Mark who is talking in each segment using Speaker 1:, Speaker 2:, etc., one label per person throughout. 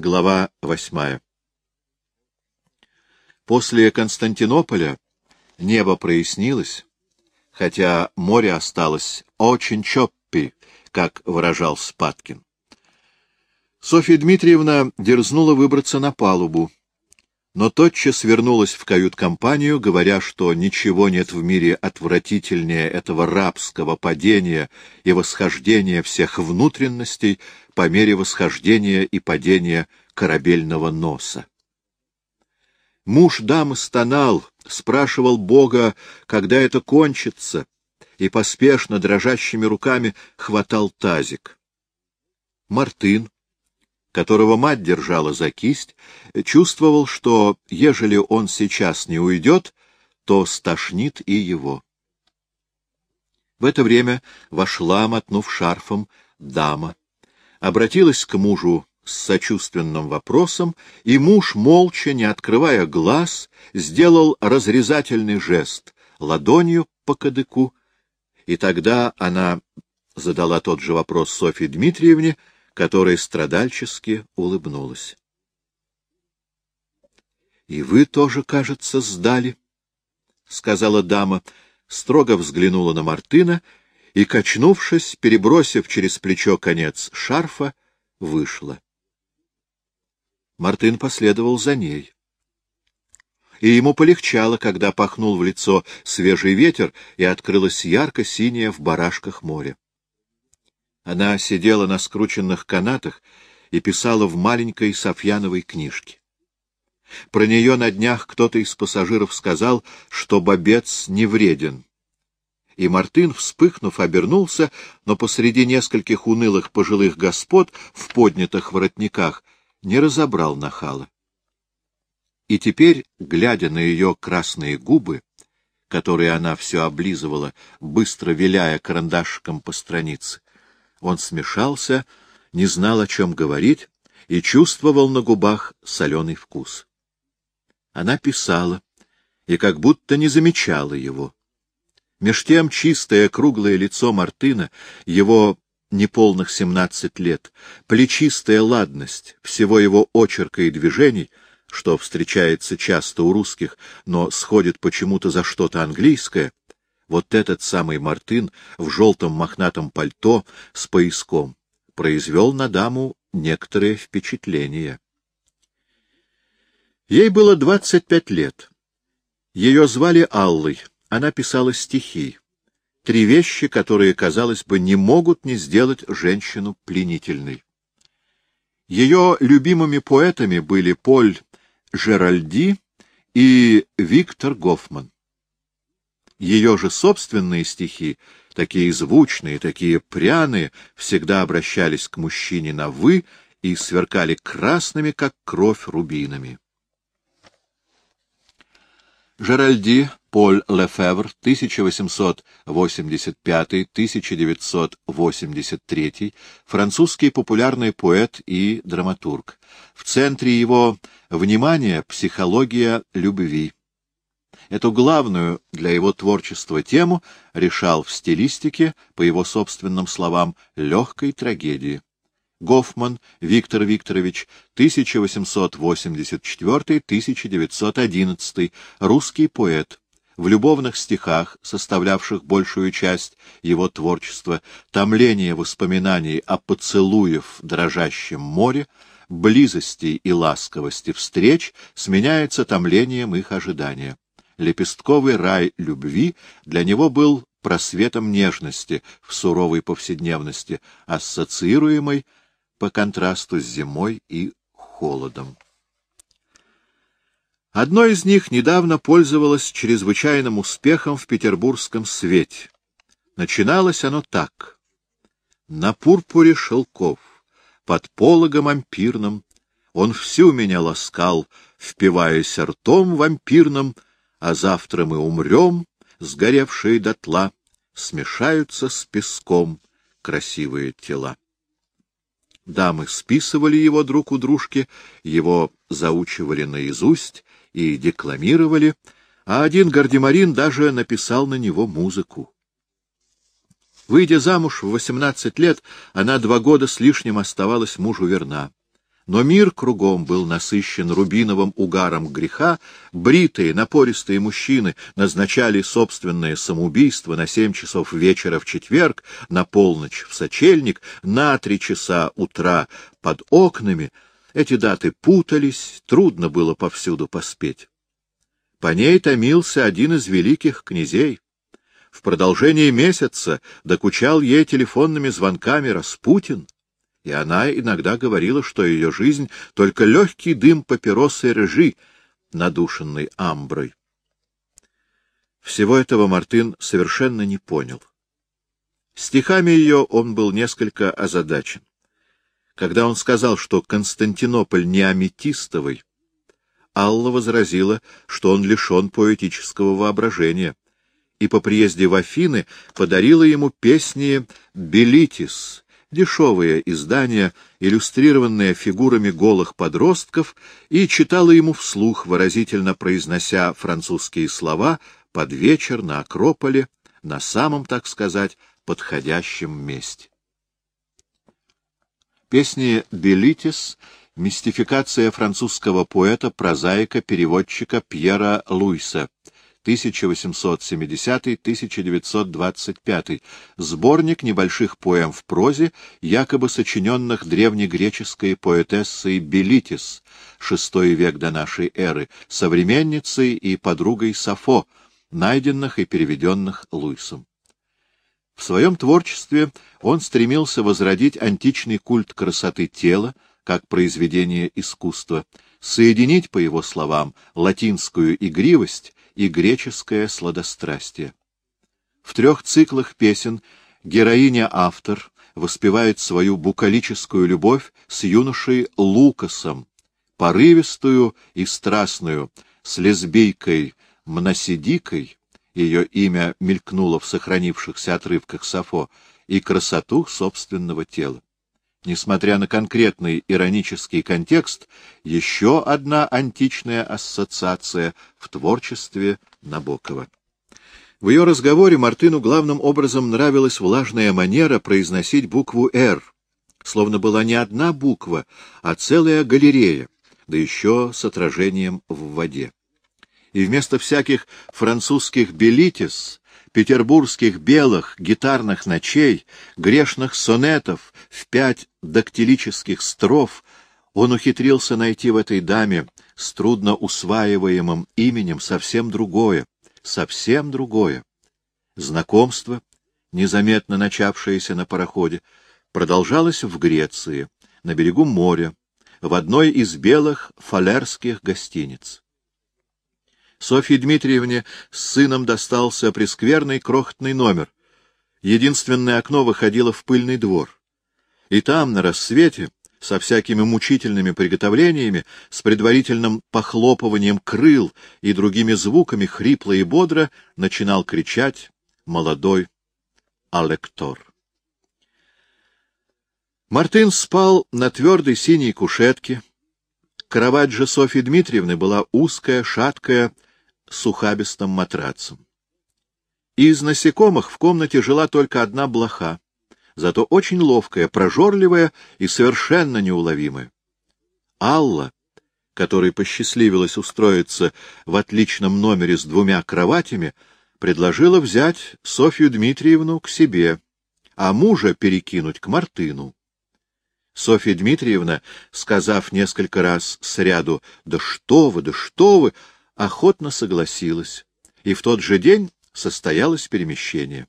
Speaker 1: Глава восьмая После Константинополя небо прояснилось, хотя море осталось очень чоппи, как выражал Спаткин. Софья Дмитриевна дерзнула выбраться на палубу, но тотчас вернулась в кают-компанию, говоря, что ничего нет в мире отвратительнее этого рабского падения и восхождения всех внутренностей по мере восхождения и падения корабельного носа. Муж дамы стонал, спрашивал Бога, когда это кончится, и поспешно дрожащими руками хватал тазик. Мартын, которого мать держала за кисть, чувствовал, что, ежели он сейчас не уйдет, то стошнит и его. В это время вошла, мотнув шарфом, дама, обратилась к мужу с сочувственным вопросом, и муж, молча, не открывая глаз, сделал разрезательный жест ладонью по кадыку, и тогда она задала тот же вопрос Софье Дмитриевне, которая страдальчески улыбнулась. — И вы тоже, кажется, сдали, — сказала дама, строго взглянула на Мартына и, качнувшись, перебросив через плечо конец шарфа, вышла. Мартын последовал за ней. И ему полегчало, когда пахнул в лицо свежий ветер и открылось ярко-синее в барашках море. Она сидела на скрученных канатах и писала в маленькой Софьяновой книжке. Про нее на днях кто-то из пассажиров сказал, что бобец не вреден. И Мартын, вспыхнув, обернулся, но посреди нескольких унылых пожилых господ в поднятых воротниках не разобрал нахала. И теперь, глядя на ее красные губы, которые она все облизывала, быстро виляя карандашиком по странице, он смешался, не знал, о чем говорить, и чувствовал на губах соленый вкус. Она писала и как будто не замечала его. Меж тем чистое круглое лицо Мартына, его неполных семнадцать лет, плечистая ладность всего его очерка и движений, что встречается часто у русских, но сходит почему-то за что-то английское, вот этот самый Мартын в желтом мохнатом пальто с пояском произвел на даму некоторое впечатление. Ей было двадцать пять лет. Ее звали Аллой, она писала стихи. Три вещи, которые, казалось бы, не могут не сделать женщину пленительной. Ее любимыми поэтами были Поль Жеральди и Виктор Гофман. Ее же собственные стихи, такие звучные, такие пряные, всегда обращались к мужчине на «вы» и сверкали красными, как кровь, рубинами. Жеральди Поль Лефевр, 1885-1983, французский популярный поэт и драматург. В центре его внимания психология любви. Эту главную для его творчества тему решал в стилистике, по его собственным словам, легкой трагедии. Гофман Виктор Викторович, 1884-1911, русский поэт. В любовных стихах, составлявших большую часть его творчества, томление воспоминаний о поцелуев дрожащем море, близости и ласковости встреч сменяется томлением их ожидания лепестковый рай любви для него был просветом нежности в суровой повседневности, ассоциируемой по контрасту с зимой и холодом. Одно из них недавно пользовалось чрезвычайным успехом в петербургском свете. Начиналось оно так. На пурпуре шелков, под пологом ампирным, он всю меня ласкал, впиваясь ртом вампирным, а завтра мы умрем, сгоревшие дотла, смешаются с песком красивые тела. Дамы списывали его друг у дружки, его заучивали наизусть и декламировали, а один гардемарин даже написал на него музыку. Выйдя замуж в восемнадцать лет, она два года с лишним оставалась мужу верна. Но мир кругом был насыщен рубиновым угаром греха, бритые, напористые мужчины назначали собственное самоубийство на семь часов вечера в четверг, на полночь в сочельник, на три часа утра под окнами. Эти даты путались, трудно было повсюду поспеть. По ней томился один из великих князей. В продолжении месяца докучал ей телефонными звонками Распутин и она иногда говорила, что ее жизнь — только легкий дым папиросы рыжи, надушенный амброй. Всего этого Мартын совершенно не понял. Стихами ее он был несколько озадачен. Когда он сказал, что Константинополь не аметистовый, Алла возразила, что он лишен поэтического воображения, и по приезде в Афины подарила ему песни «Белитис», дешевые издания, иллюстрированные фигурами голых подростков, и читала ему вслух, выразительно произнося французские слова под вечер на Акрополе, на самом, так сказать, подходящем месте. Песни «Белитис» — мистификация французского поэта, прозаика, переводчика Пьера Луиса — 1870-1925, сборник небольших поэм в прозе, якобы сочиненных древнегреческой поэтессой Белитис, VI век до нашей эры, современницей и подругой Сафо, найденных и переведенных Луисом. В своем творчестве он стремился возродить античный культ красоты тела, как произведение искусства, соединить, по его словам, латинскую игривость и греческое сладострастие. В трех циклах песен героиня-автор воспевает свою букалическую любовь с юношей Лукасом, порывистую и страстную, с лесбийкой Мносидикой, ее имя мелькнуло в сохранившихся отрывках Сафо, и красоту собственного тела. Несмотря на конкретный иронический контекст, еще одна античная ассоциация в творчестве Набокова. В ее разговоре Мартыну главным образом нравилась влажная манера произносить букву «Р», словно была не одна буква, а целая галерея, да еще с отражением в воде. И вместо всяких французских «белитис» петербургских белых гитарных ночей, грешных сонетов в пять дактилических строф он ухитрился найти в этой даме с трудно усваиваемым именем совсем другое, совсем другое. Знакомство, незаметно начавшееся на пароходе, продолжалось в Греции, на берегу моря, в одной из белых фалерских гостиниц. Софье Дмитриевне с сыном достался прескверный крохотный номер. Единственное окно выходило в пыльный двор. И там, на рассвете, со всякими мучительными приготовлениями, с предварительным похлопыванием крыл и другими звуками, хрипло и бодро, начинал кричать молодой Алектор. Мартын спал на твердой синей кушетке. Кровать же Софьи Дмитриевны была узкая, шаткая, с ухабистым матрацем. Из насекомых в комнате жила только одна блоха, зато очень ловкая, прожорливая и совершенно неуловимая. Алла, которой посчастливилось устроиться в отличном номере с двумя кроватями, предложила взять Софью Дмитриевну к себе, а мужа перекинуть к Мартыну. Софья Дмитриевна, сказав несколько раз сряду «Да что вы, да что вы!», охотно согласилась, и в тот же день состоялось перемещение.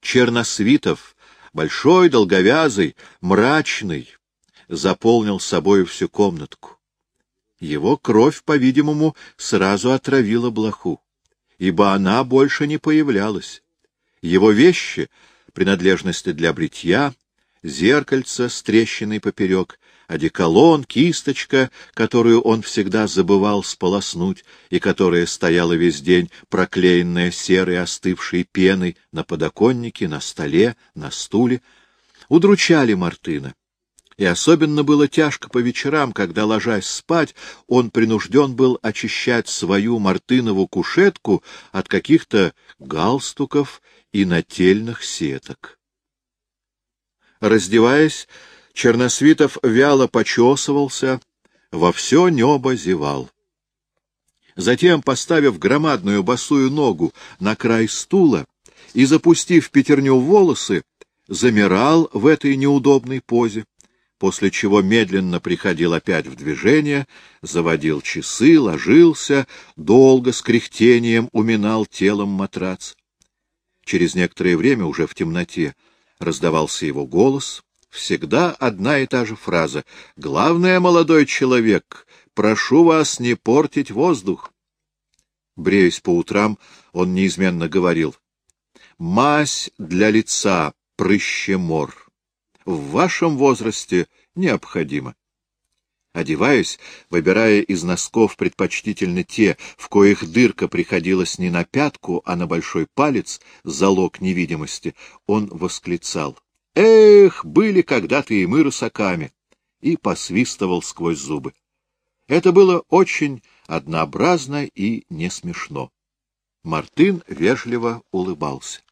Speaker 1: Черносвитов, большой, долговязый, мрачный, заполнил собою всю комнатку. Его кровь, по-видимому, сразу отравила блоху, ибо она больше не появлялась. Его вещи, принадлежности для бритья, зеркальце с трещиной поперек, одеколон, кисточка, которую он всегда забывал сполоснуть и которая стояла весь день, проклеенная серой остывшей пеной на подоконнике, на столе, на стуле, удручали Мартына. И особенно было тяжко по вечерам, когда, ложась спать, он принужден был очищать свою мартынову кушетку от каких-то галстуков и нательных сеток. Раздеваясь, Черносвитов вяло почесывался, во все небо зевал. Затем, поставив громадную босую ногу на край стула и запустив пятерню в волосы, замирал в этой неудобной позе, после чего медленно приходил опять в движение, заводил часы, ложился, долго с кряхтением уминал телом матрац. Через некоторое время, уже в темноте, раздавался его голос, всегда одна и та же фраза «Главное, молодой человек, прошу вас не портить воздух». Бреясь по утрам, он неизменно говорил «Мазь для лица, прыщемор» в вашем возрасте необходимо. Одеваясь, выбирая из носков предпочтительно те, в коих дырка приходилась не на пятку, а на большой палец, залог невидимости, он восклицал. «Эх, были когда-то и мы рысаками!» и посвистывал сквозь зубы. Это было очень однообразно и не смешно. Мартын вежливо улыбался.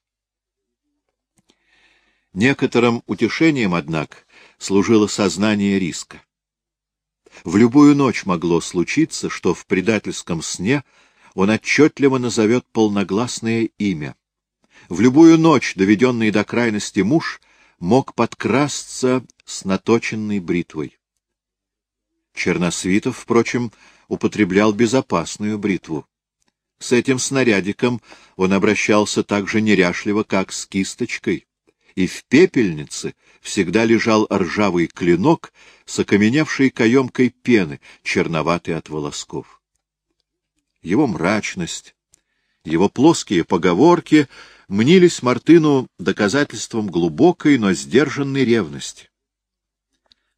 Speaker 1: Некоторым утешением, однако, служило сознание риска. В любую ночь могло случиться, что в предательском сне он отчетливо назовет полногласное имя. В любую ночь, доведенный до крайности муж, мог подкрасться с наточенной бритвой. Черносвитов, впрочем, употреблял безопасную бритву. С этим снарядиком он обращался так же неряшливо, как с кисточкой и в пепельнице всегда лежал ржавый клинок с окаменевшей каемкой пены, черноватой от волосков. Его мрачность, его плоские поговорки мнились Мартыну доказательством глубокой, но сдержанной ревности.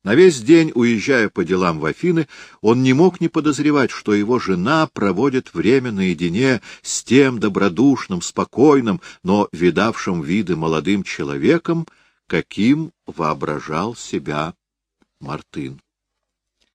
Speaker 1: На весь день, уезжая по делам в Афины, он не мог не подозревать, что его жена проводит время наедине с тем добродушным, спокойным, но видавшим виды молодым человеком, каким воображал себя Мартын.